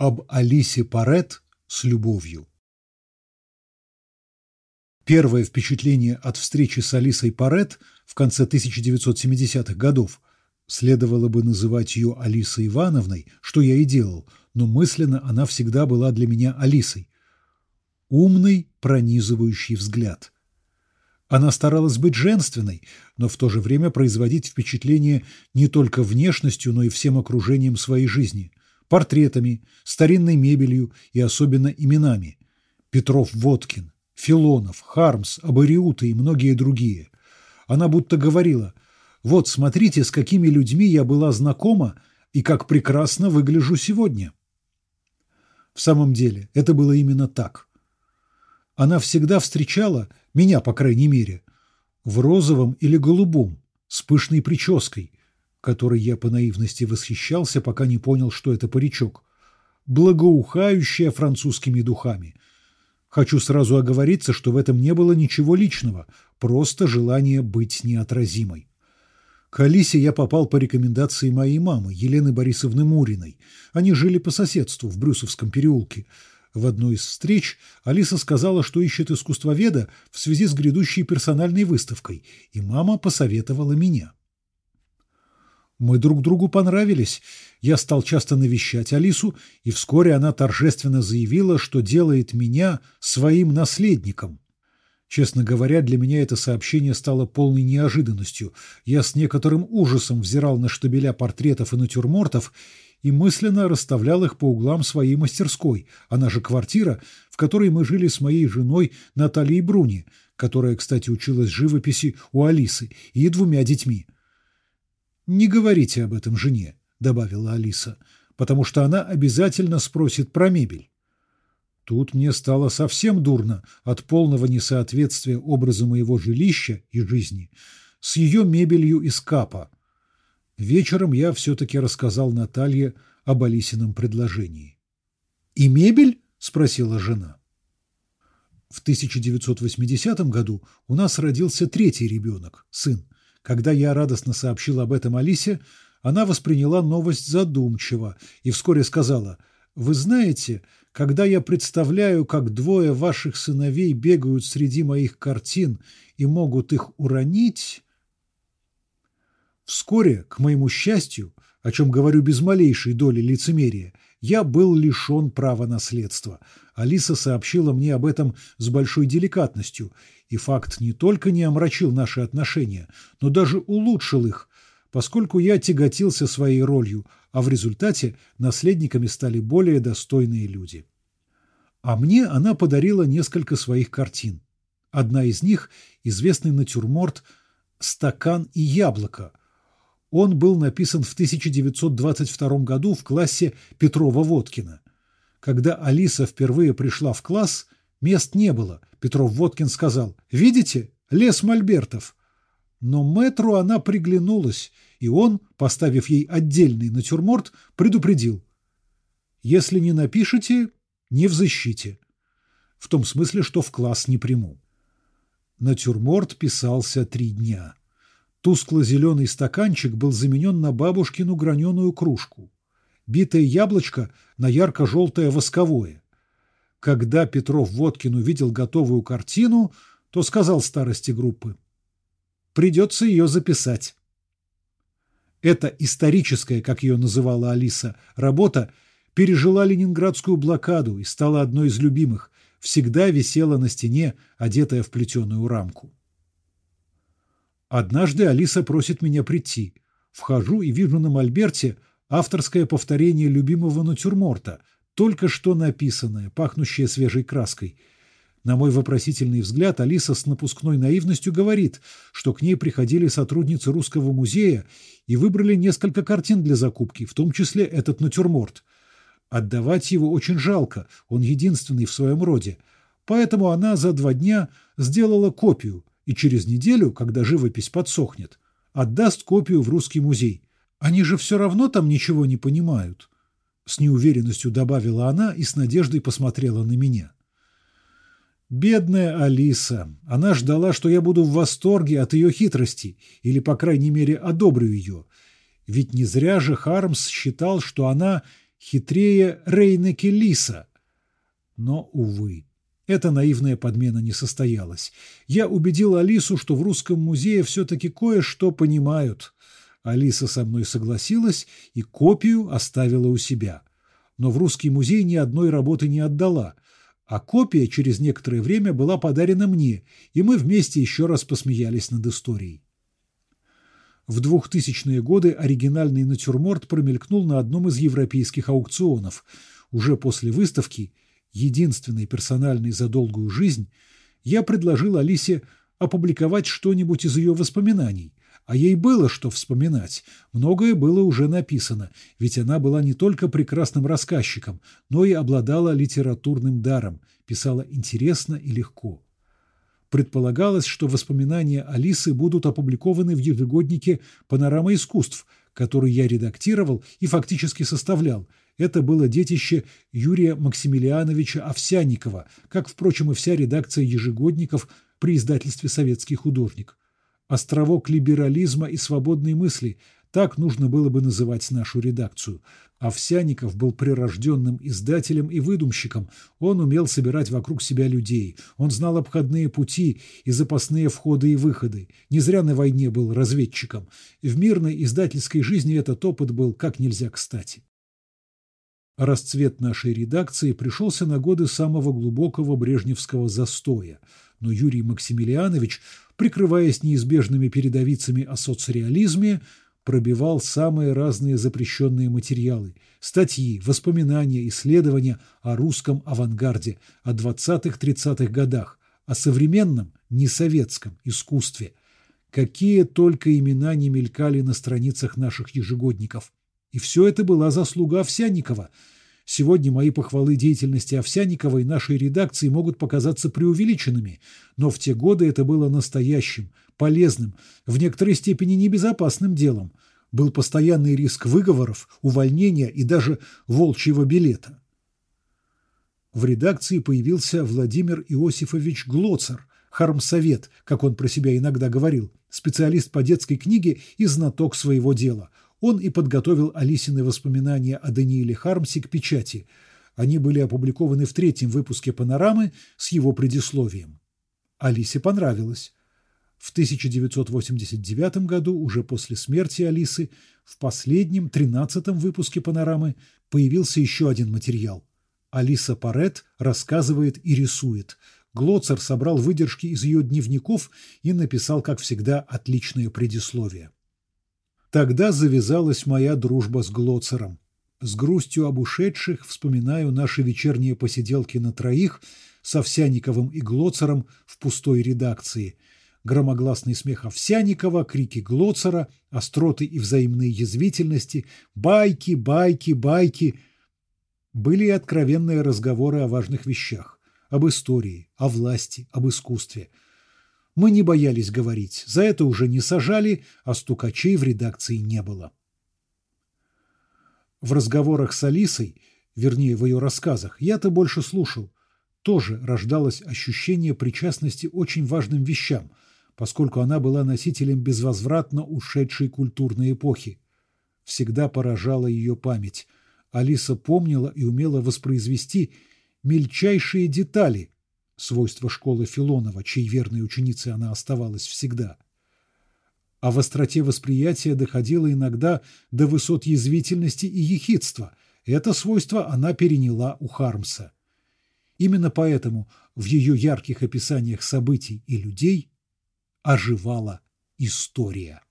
Об Алисе Парет с любовью. Первое впечатление от встречи с Алисой Парет в конце 1970-х годов следовало бы называть ее Алисой Ивановной, что я и делал, но мысленно она всегда была для меня Алисой. Умный, пронизывающий взгляд. Она старалась быть женственной, но в то же время производить впечатление не только внешностью, но и всем окружением своей жизни – портретами, старинной мебелью и особенно именами. Петров-Водкин, Филонов, Хармс, Абариута и многие другие. Она будто говорила, вот смотрите, с какими людьми я была знакома и как прекрасно выгляжу сегодня. В самом деле, это было именно так. Она всегда встречала, меня, по крайней мере, в розовом или голубом, с пышной прической, которой я по наивности восхищался, пока не понял, что это паричок, благоухающая французскими духами. Хочу сразу оговориться, что в этом не было ничего личного, просто желание быть неотразимой. К Алисе я попал по рекомендации моей мамы, Елены Борисовны Муриной. Они жили по соседству в Брюсовском переулке. В одной из встреч Алиса сказала, что ищет искусствоведа в связи с грядущей персональной выставкой, и мама посоветовала меня. Мы друг другу понравились. Я стал часто навещать Алису, и вскоре она торжественно заявила, что делает меня своим наследником. Честно говоря, для меня это сообщение стало полной неожиданностью. Я с некоторым ужасом взирал на штабеля портретов и натюрмортов и мысленно расставлял их по углам своей мастерской, она же квартира, в которой мы жили с моей женой Натальей Бруни, которая, кстати, училась живописи у Алисы, и двумя детьми. «Не говорите об этом жене», — добавила Алиса, «потому что она обязательно спросит про мебель». Тут мне стало совсем дурно от полного несоответствия образа моего жилища и жизни с ее мебелью из капа. Вечером я все-таки рассказал Наталье об Алисином предложении. «И мебель?» – спросила жена. В 1980 году у нас родился третий ребенок, сын. Когда я радостно сообщил об этом Алисе, она восприняла новость задумчиво и вскоре сказала, «Вы знаете, когда я представляю, как двое ваших сыновей бегают среди моих картин и могут их уронить...» Вскоре, к моему счастью, о чем говорю без малейшей доли лицемерия, я был лишен права наследства. Алиса сообщила мне об этом с большой деликатностью, и факт не только не омрачил наши отношения, но даже улучшил их, поскольку я тяготился своей ролью, а в результате наследниками стали более достойные люди. А мне она подарила несколько своих картин. Одна из них – известный натюрморт «Стакан и яблоко», он был написан в 1922 году в классе Петрова-Водкина. Когда Алиса впервые пришла в класс, мест не было. Петров-Водкин сказал «Видите? Лес Мольбертов». Но мэтру она приглянулась, и он, поставив ей отдельный натюрморт, предупредил «Если не напишите, не в защите». В том смысле, что в класс не приму. Натюрморт писался три дня. Тускло-зеленый стаканчик был заменен на бабушкину граненую кружку. Битое яблочко на ярко-желтое восковое. Когда Петров Водкин увидел готовую картину, то сказал старости группы. «Придется ее записать». Эта историческая, как ее называла Алиса, работа пережила ленинградскую блокаду и стала одной из любимых, всегда висела на стене, одетая в плетеную рамку. Однажды Алиса просит меня прийти. Вхожу и вижу на мольберте авторское повторение любимого натюрморта, только что написанное, пахнущее свежей краской. На мой вопросительный взгляд Алиса с напускной наивностью говорит, что к ней приходили сотрудницы Русского музея и выбрали несколько картин для закупки, в том числе этот натюрморт. Отдавать его очень жалко, он единственный в своем роде. Поэтому она за два дня сделала копию, и через неделю, когда живопись подсохнет, отдаст копию в Русский музей. Они же все равно там ничего не понимают. С неуверенностью добавила она и с надеждой посмотрела на меня. Бедная Алиса. Она ждала, что я буду в восторге от ее хитрости, или, по крайней мере, одобрю ее. Ведь не зря же Хармс считал, что она хитрее Рейнеки Лиса. Но, увы, эта наивная подмена не состоялась. Я убедил Алису, что в Русском музее все-таки кое-что понимают. Алиса со мной согласилась и копию оставила у себя. Но в Русский музей ни одной работы не отдала, а копия через некоторое время была подарена мне, и мы вместе еще раз посмеялись над историей. В 2000-е годы оригинальный натюрморт промелькнул на одном из европейских аукционов. Уже после выставки, единственной персональной за долгую жизнь, я предложил Алисе опубликовать что-нибудь из ее воспоминаний. А ей было что вспоминать. Многое было уже написано, ведь она была не только прекрасным рассказчиком, но и обладала литературным даром, писала интересно и легко. Предполагалось, что воспоминания Алисы будут опубликованы в ежегоднике «Панорама искусств», который я редактировал и фактически составлял. Это было детище Юрия Максимилиановича Овсянникова, как, впрочем, и вся редакция ежегодников при издательстве «Советский художник». Островок либерализма и свободной мысли – так нужно было бы называть нашу редакцию. Овсяников был прирожденным издателем и выдумщиком. Он умел собирать вокруг себя людей. Он знал обходные пути и запасные входы и выходы. Не зря на войне был разведчиком. В мирной издательской жизни этот опыт был как нельзя кстати. Расцвет нашей редакции пришелся на годы самого глубокого брежневского застоя. Но Юрий Максимилианович прикрываясь неизбежными передовицами о соцреализме, пробивал самые разные запрещенные материалы – статьи, воспоминания, исследования о русском авангарде, о 20-30-х годах, о современном, несоветском искусстве. Какие только имена не мелькали на страницах наших ежегодников. И все это была заслуга Овсянникова – Сегодня мои похвалы деятельности Овсянникова и нашей редакции могут показаться преувеличенными, но в те годы это было настоящим, полезным, в некоторой степени небезопасным делом. Был постоянный риск выговоров, увольнения и даже волчьего билета. В редакции появился Владимир Иосифович Глоцер, хармсовет, как он про себя иногда говорил, специалист по детской книге и знаток своего дела – он и подготовил Алисины воспоминания о Данииле Хармсе к печати. Они были опубликованы в третьем выпуске «Панорамы» с его предисловием. Алисе понравилось. В 1989 году, уже после смерти Алисы, в последнем, тринадцатом выпуске «Панорамы» появился еще один материал. Алиса Парет рассказывает и рисует. Глоцер собрал выдержки из ее дневников и написал, как всегда, отличное предисловие. Тогда завязалась моя дружба с Глоцером. С грустью об ушедших вспоминаю наши вечерние посиделки на троих с Овсяниковым и Глоцером в пустой редакции. Громогласный смех Овсяникова, крики Глоцера, остроты и взаимные язвительности, байки, байки, байки. Были и откровенные разговоры о важных вещах, об истории, о власти, об искусстве – мы не боялись говорить, за это уже не сажали, а стукачей в редакции не было. В разговорах с Алисой, вернее, в ее рассказах, я-то больше слушал. Тоже рождалось ощущение причастности очень важным вещам, поскольку она была носителем безвозвратно ушедшей культурной эпохи. Всегда поражала ее память. Алиса помнила и умела воспроизвести мельчайшие детали, свойство школы Филонова, чьей верной ученицей она оставалась всегда. А в остроте восприятия доходило иногда до высот язвительности и ехидства. Это свойство она переняла у Хармса. Именно поэтому в ее ярких описаниях событий и людей оживала история.